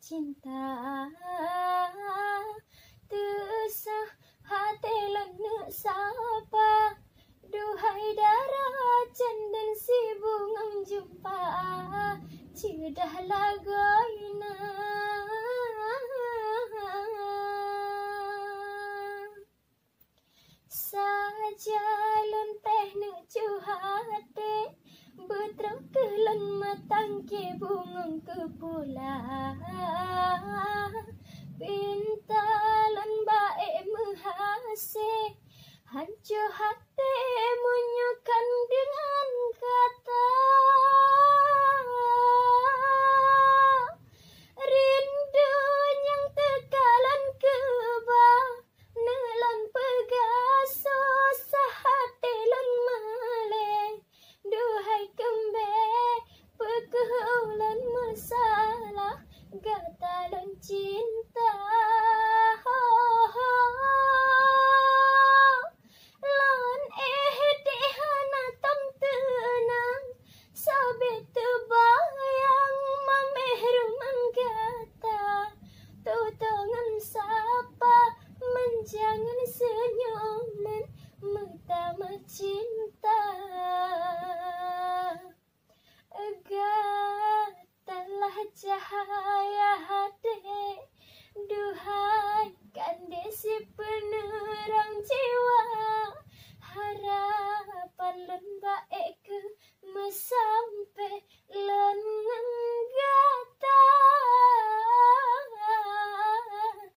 cinta. Tusah hati lagna sapa. Duhai darah cendan si bungang jumpa. Cidah lagoina Sajalun teh nu cuhate Betrau kelon matang ke bungang ke Pintalan baik menghasih Hancur hati kata cinta. Agar telah cahaya hati duhai.